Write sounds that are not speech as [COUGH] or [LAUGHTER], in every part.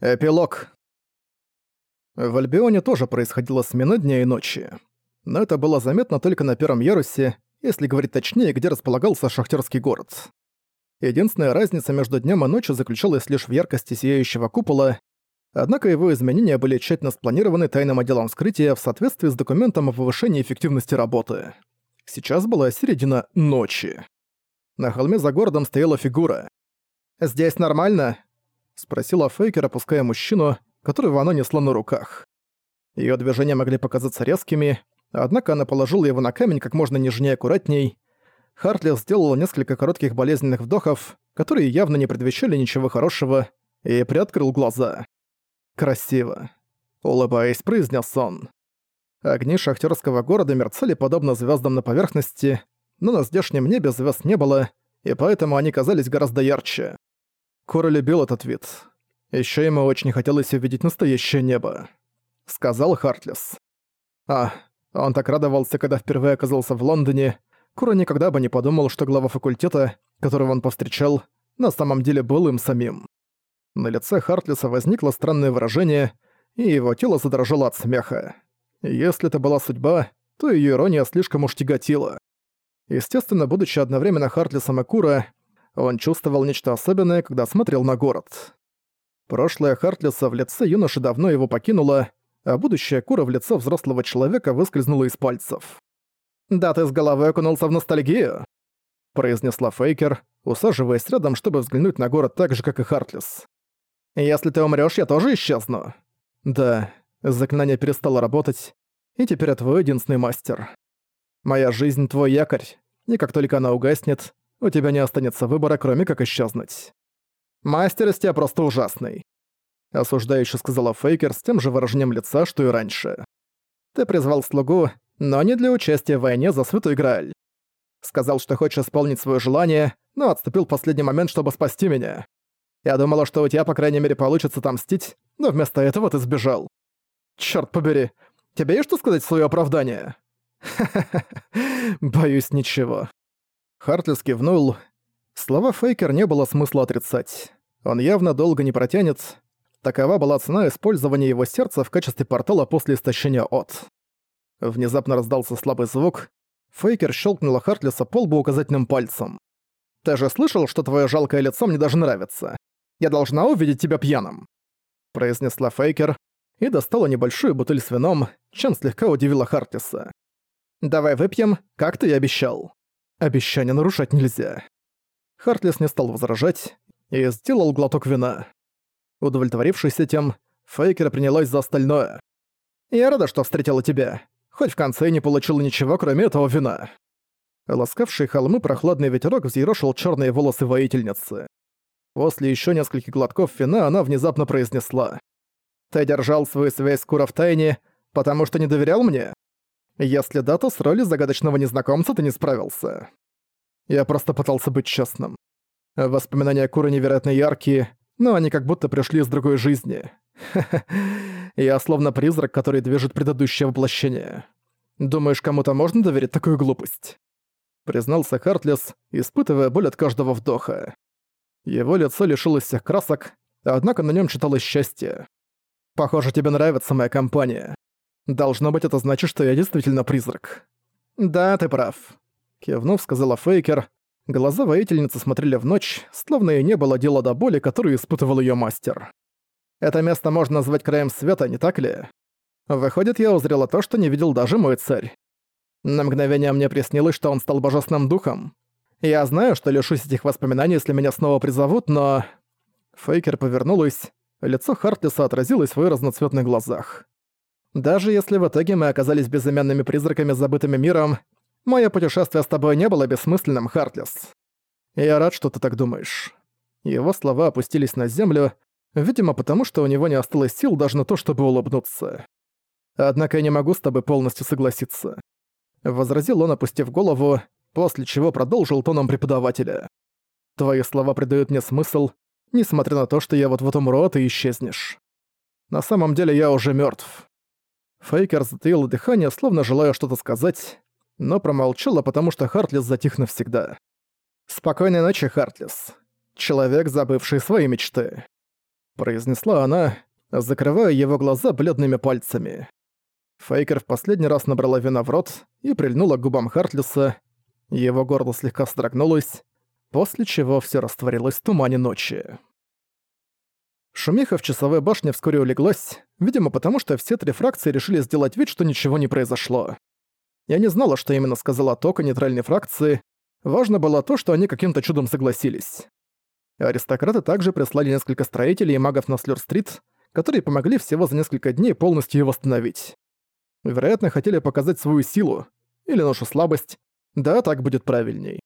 Эпилог. В Альбионе тоже происходила смена дня и ночи. Но это было заметно только на первом ярусе, если говорить точнее, где располагался шахтерский город. Единственная разница между днем и ночью заключалась лишь в яркости сияющего купола, однако его изменения были тщательно спланированы тайным отделом вскрытия в соответствии с документом о повышении эффективности работы. Сейчас была середина ночи. На холме за городом стояла фигура. «Здесь нормально?» — спросила Фейкер, опуская мужчину, которого она несла на руках. Её движения могли показаться резкими, однако она положила его на камень как можно нежнее и аккуратней. Хартли сделала несколько коротких болезненных вдохов, которые явно не предвещали ничего хорошего, и приоткрыл глаза. «Красиво», — улыбаясь, произнес он. Огни шахтерского города мерцали подобно звездам на поверхности, но на здешнем небе звезд не было, и поэтому они казались гораздо ярче. Кора любил этот вид. Еще ему очень хотелось увидеть настоящее небо. Сказал Хартлес. А, он так радовался, когда впервые оказался в Лондоне. Кура никогда бы не подумал, что глава факультета, которого он повстречал, на самом деле был им самим. На лице Хартлиса возникло странное выражение, и его тело задрожало от смеха. Если это была судьба, то ее ирония слишком уж тяготила. Естественно, будучи одновременно Хартлисом и Кура, он чувствовал нечто особенное, когда смотрел на город. Прошлое Хартлиса в лице юноши давно его покинуло, а будущее Кура в лицо взрослого человека выскользнуло из пальцев. «Да ты с головой окунулся в ностальгию», — произнесла Фейкер, усаживаясь рядом, чтобы взглянуть на город так же, как и Хартлис. «Если ты умрёшь, я тоже исчезну». «Да, заклинание перестало работать, и теперь я твой единственный мастер. Моя жизнь — твой якорь, и как только она угаснет, у тебя не останется выбора, кроме как исчезнуть. Мастер из тебя просто ужасный. Осуждающе сказала Фейкер с тем же выражением лица, что и раньше. Ты призвал слугу, но не для участия в войне за Святой Грааль. Сказал, что хочешь исполнить свое желание, но отступил в последний момент, чтобы спасти меня. Я думала, что у тебя, по крайней мере, получится отомстить, но вместо этого ты сбежал. Чёрт побери, тебе есть что сказать в своё оправдание? Ха-ха-ха, [LAUGHS] боюсь ничего. Хартлис кивнул. Слова Фейкер не было смысла отрицать. Он явно долго не протянет. Такова была цена использования его сердца в качестве портала после истощения от. Внезапно раздался слабый звук. Фейкер щелкнула Хартлиса по лбу указательным пальцем. «Ты же слышал, что твое жалкое лицо мне даже нравится? Я должна увидеть тебя пьяным!» Произнесла Фейкер и достала небольшую бутыль с вином, чем слегка удивила Хартлиса. «Давай выпьем, как ты и обещал». Обещание нарушать нельзя. Хартлес не стал возражать и сделал глоток вина. Удовлетворившись этим, Фейкер принялась за остальное. «Я рада, что встретила тебя. Хоть в конце и не получила ничего, кроме этого вина». Ласкавший холмы прохладный ветерок взъерошил черные волосы воительницы. После еще нескольких глотков вина она внезапно произнесла. «Ты держал свою связь с Кура в тайне, потому что не доверял мне?» Если да, то с ролью загадочного незнакомца ты не справился. Я просто пытался быть честным. Воспоминания Куры невероятно яркие, но они как будто пришли из другой жизни. [LAUGHS] Я словно призрак, который движет предыдущее воплощение. Думаешь, кому-то можно доверить такую глупость? Признался Хартлес, испытывая боль от каждого вдоха. Его лицо лишилось всех красок, однако на нем читалось счастье. «Похоже, тебе нравится моя компания. Должно быть, это значит, что я действительно призрак. Да, ты прав. Кивнув, сказала Фейкер. Глаза воительницы смотрели в ночь, словно и не было дела до боли, которую испытывал ее мастер. Это место можно назвать краем света, не так ли? Выходит, я узрела то, что не видел даже мой царь. На мгновение мне приснилось, что он стал божественным духом. Я знаю, что лишусь этих воспоминаний, если меня снова призовут, но... Фейкер повернулась, лицо Хартлиса отразилось в ее разноцветных глазах. Даже если в итоге мы оказались безымянными призраками с забытым миром, мое путешествие с тобой не было бессмысленным, Хартлес. Я рад, что ты так думаешь». Его слова опустились на землю, видимо, потому что у него не осталось сил даже на то, чтобы улыбнуться. «Однако я не могу с тобой полностью согласиться», — возразил он, опустив голову, после чего продолжил тоном преподавателя. «Твои слова придают мне смысл, несмотря на то, что я вот-вот умру, ты исчезнешь. На самом деле я уже мертв. Фейкер затаил дыхание, словно желая что-то сказать, но промолчала, потому что Хартлис затих навсегда. «Спокойной ночи, Хартлис. Человек, забывший свои мечты». произнесла она, закрывая его глаза бледными пальцами. Фейкер в последний раз набрала вина в рот и прильнула к губам Хартлиса. Его горло слегка строгнулось, после чего все растворилось в тумане ночи. Шумиха в часовой башне вскоре улеглась, видимо потому, что все три фракции решили сделать вид, что ничего не произошло. Я не знала, что именно сказала Тока нейтральной фракции, важно было то, что они каким-то чудом согласились. Аристократы также прислали несколько строителей и магов на Слёр-стрит, которые помогли всего за несколько дней полностью ее восстановить. Вероятно, хотели показать свою силу, или нашу слабость, да, так будет правильней.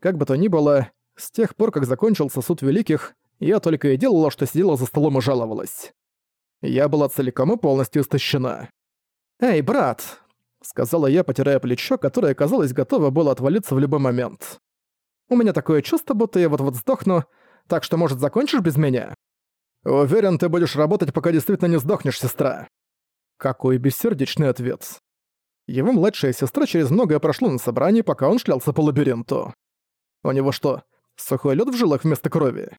Как бы то ни было, с тех пор, как закончился суд великих, я только и делала, что сидела за столом и жаловалась. Я была целиком и полностью истощена. «Эй, брат!» — сказала я, потирая плечо, которое, казалось, готово было отвалиться в любой момент. «У меня такое чувство, будто я вот-вот сдохну, так что, может, закончишь без меня?» «Уверен, ты будешь работать, пока действительно не сдохнешь, сестра». Какой бессердечный ответ. Его младшая сестра через многое прошло на собрании, пока он шлялся по лабиринту. У него что, сухой лед в жилах вместо крови?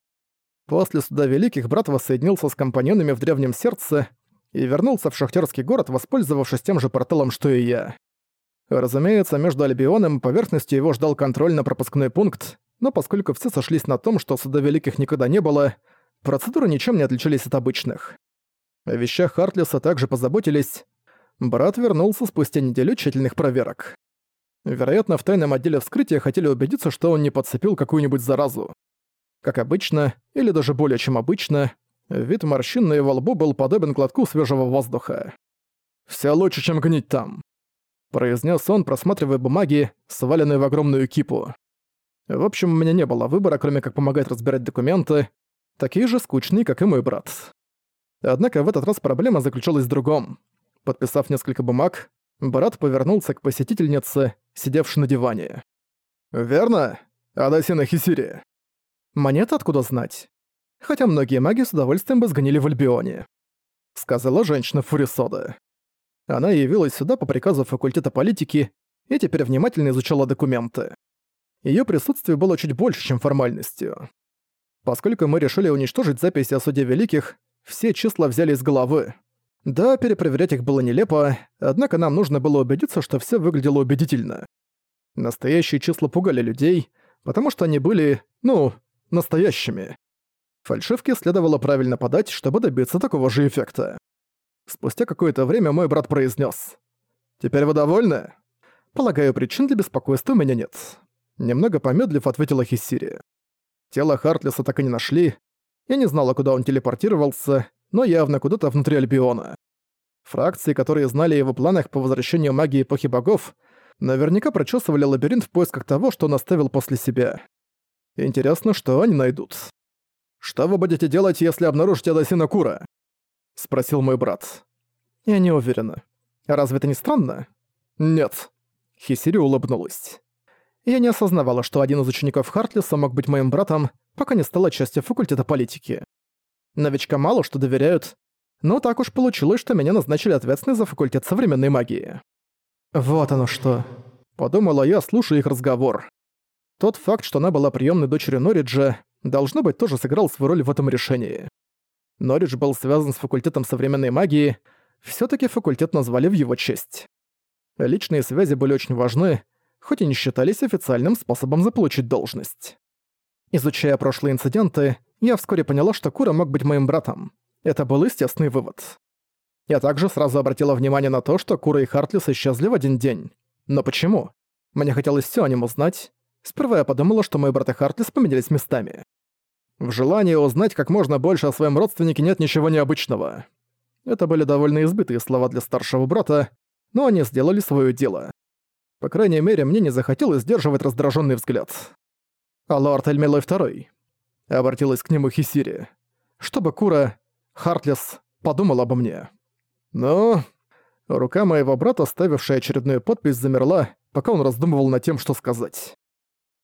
После суда великих брат воссоединился с компаньонами в древнем сердце и вернулся в шахтерский город, воспользовавшись тем же порталом, что и я. Разумеется, между Альбионом и поверхностью его ждал контрольно-пропускной пункт, но поскольку все сошлись на том, что суда великих никогда не было, процедуры ничем не отличались от обычных. О вещах Хартлиса также позаботились. Брат вернулся спустя неделю тщательных проверок. Вероятно, в тайном отделе вскрытия хотели убедиться, что он не подцепил какую-нибудь заразу. Как обычно, или даже более чем обычно, вид морщин на его лбу был подобен глотку свежего воздуха. «Всё лучше, чем гнить там», — произнес он, просматривая бумаги, сваленные в огромную кипу. В общем, у меня не было выбора, кроме как помогать разбирать документы, такие же скучные, как и мой брат. Однако в этот раз проблема заключалась в другом. Подписав несколько бумаг, брат повернулся к посетительнице, сидевшей на диване. «Верно? Адасина Хисири?» «Монета откуда знать? Хотя многие маги с удовольствием бы сгонили в Альбионе», — сказала женщина Фурисода. Она явилась сюда по приказу факультета политики и теперь внимательно изучала документы. Её присутствие было чуть больше, чем формальностью. Поскольку мы решили уничтожить записи о суде великих, все числа взяли из головы. Да, перепроверять их было нелепо, однако нам нужно было убедиться, что все выглядело убедительно. Настоящие числа пугали людей, потому что они были, ну, настоящими. Фальшивки следовало правильно подать, чтобы добиться такого же эффекта. Спустя какое-то время мой брат произнес: «Теперь вы довольны?» «Полагаю, причин для беспокойства у меня нет». Немного помедлив, ответила Хиссири. Тело Хартлиса так и не нашли, я не знала, куда он телепортировался, но явно куда-то внутри Альбиона. Фракции, которые знали о его планах по возвращению магии эпохи богов, наверняка прочесывали лабиринт в поисках того, что он оставил после себя. Интересно, что они найдут. «Что вы будете делать, если обнаружите Адасина Кура?» — спросил мой брат. «Я не уверена. Разве это не странно?» «Нет». Хисири улыбнулась. Я не осознавала, что один из учеников Хартлиса мог быть моим братом, пока не стала частью факультета политики. Новичка мало что доверяют, но так уж получилось, что меня назначили ответственной за факультет современной магии. «Вот оно что», — подумала я, слушая их разговор. Тот факт, что она была приемной дочерью Норриджа, должно быть, тоже сыграл свою роль в этом решении. Норридж был связан с факультетом современной магии, все таки факультет назвали в его честь. Личные связи были очень важны, хоть и не считались официальным способом заполучить должность. Изучая прошлые инциденты, я вскоре поняла, что Кура мог быть моим братом. Это был естественный вывод. Я также сразу обратила внимание на то, что Кура и Хартлис исчезли в один день. Но почему? Мне хотелось все о нем узнать. Сперва я подумала, что мой брат и Хартлис поменялись местами. В желании узнать как можно больше о своем родственнике нет ничего необычного. Это были довольно избитые слова для старшего брата, но они сделали свое дело. По крайней мере, мне не захотелось сдерживать раздраженный взгляд. «А лорд Эльмилой Второй?» Обратилась к нему Хисири. «Чтобы Кура, Хартлес, подумал обо мне». «Ну...» Рука моего брата, ставившая очередную подпись, замерла, пока он раздумывал над тем, что сказать.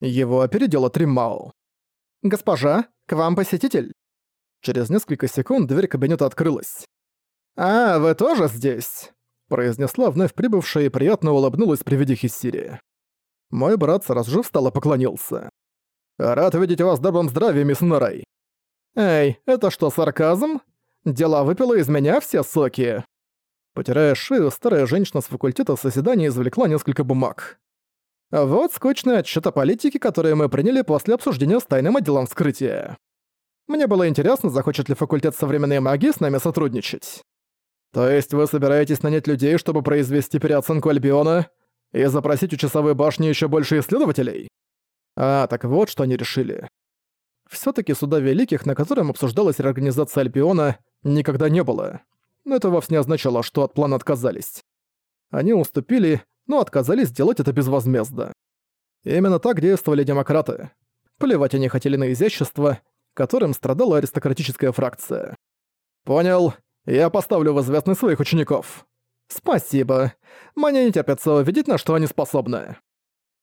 Его опередила Триммау. «Госпожа, к вам посетитель?» Через несколько секунд дверь кабинета открылась. «А, вы тоже здесь?» произнесла вновь прибывшая и приятно улыбнулась при виде Хиссири. Мой брат сразу же встал и поклонился. «Рад видеть вас в добром здравии, мисс Норай». «Эй, это что, сарказм? Дела выпила из меня все соки!» Потирая шею, старая женщина с факультета созидания извлекла несколько бумаг. Вот скучный отчет о политике, который мы приняли после обсуждения с тайным отделом вскрытия. Мне было интересно, захочет ли факультет современной магии с нами сотрудничать. То есть вы собираетесь нанять людей, чтобы произвести переоценку Альбиона и запросить у часовой башни еще больше исследователей? А, так вот, что они решили. все таки суда великих, на котором обсуждалась реорганизация Альбиона, никогда не было. Но это вовсе не означало, что от плана отказались. Они уступили, но отказались сделать это безвозмездно. Именно так действовали демократы. Плевать они хотели на изящество, которым страдала аристократическая фракция. «Понял. Я поставлю в известность своих учеников». «Спасибо. Мне не терпится увидеть, на что они способны».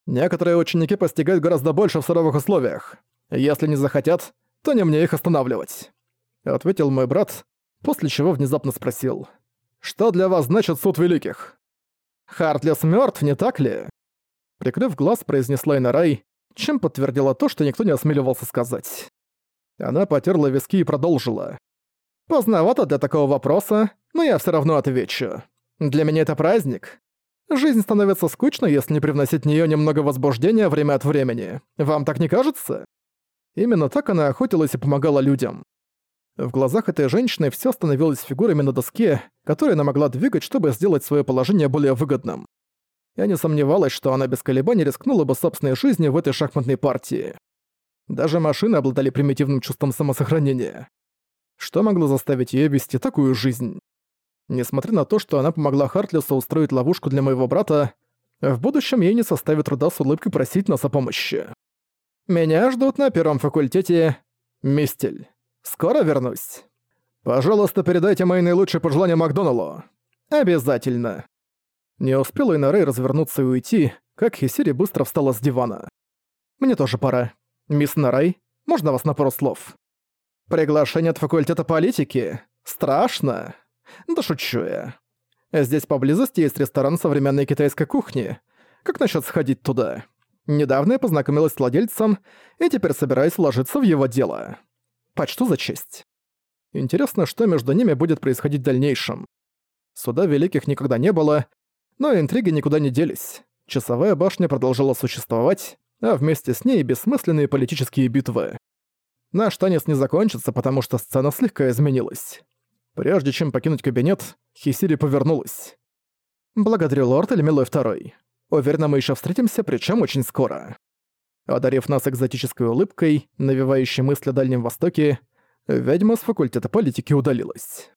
Некоторые ученики постигают гораздо больше в суровых условиях. Если не захотят, то не мне их останавливать. Ответил мой брат, после чего внезапно спросил. «Что для вас значит суд великих?» «Хартлес мертв, не так ли?» Прикрыв глаз, произнесла Инарай, чем подтвердила то, что никто не осмеливался сказать. Она потерла виски и продолжила. «Поздновато для такого вопроса, но я все равно отвечу. Для меня это праздник. Жизнь становится скучной, если не привносить в неё немного возбуждения время от времени. Вам так не кажется?» Именно так она охотилась и помогала людям. В глазах этой женщины все становилось фигурами на доске, которые она могла двигать, чтобы сделать свое положение более выгодным. Я не сомневалась, что она без колебаний рискнула бы собственной жизнью в этой шахматной партии. Даже машины обладали примитивным чувством самосохранения. Что могло заставить её вести такую жизнь? Несмотря на то, что она помогла Хартлису устроить ловушку для моего брата, в будущем ей не составит труда с улыбкой просить нас о помощи. Меня ждут на первом факультете Мистель. Скоро вернусь. Пожалуйста, передайте мои наилучшие пожелания Макдоналлу. Обязательно. Не успела Инарей развернуться и уйти, как Хисири быстро встала с дивана. Мне тоже пора. Мисс Нарай, можно вас на пару слов? Приглашение от факультета политики? Страшно. Да шучу я. Здесь поблизости есть ресторан современной китайской кухни. Как насчет сходить туда? Недавно я познакомилась с владельцем и теперь собираюсь вложиться в его дело. Почту за честь. Интересно, что между ними будет происходить в дальнейшем. Суда великих никогда не было, но интриги никуда не делись. Часовая башня продолжала существовать, а вместе с ней бессмысленные политические битвы. Наш танец не закончится, потому что сцена слегка изменилась. Прежде чем покинуть кабинет, Хисири повернулась. «Благодарю, лорд Эльмилой Второй. Уверена, мы еще встретимся, причем очень скоро». Одарив нас экзотической улыбкой, навевающей мысли о Дальнем Востоке, ведьма с факультета политики удалилась.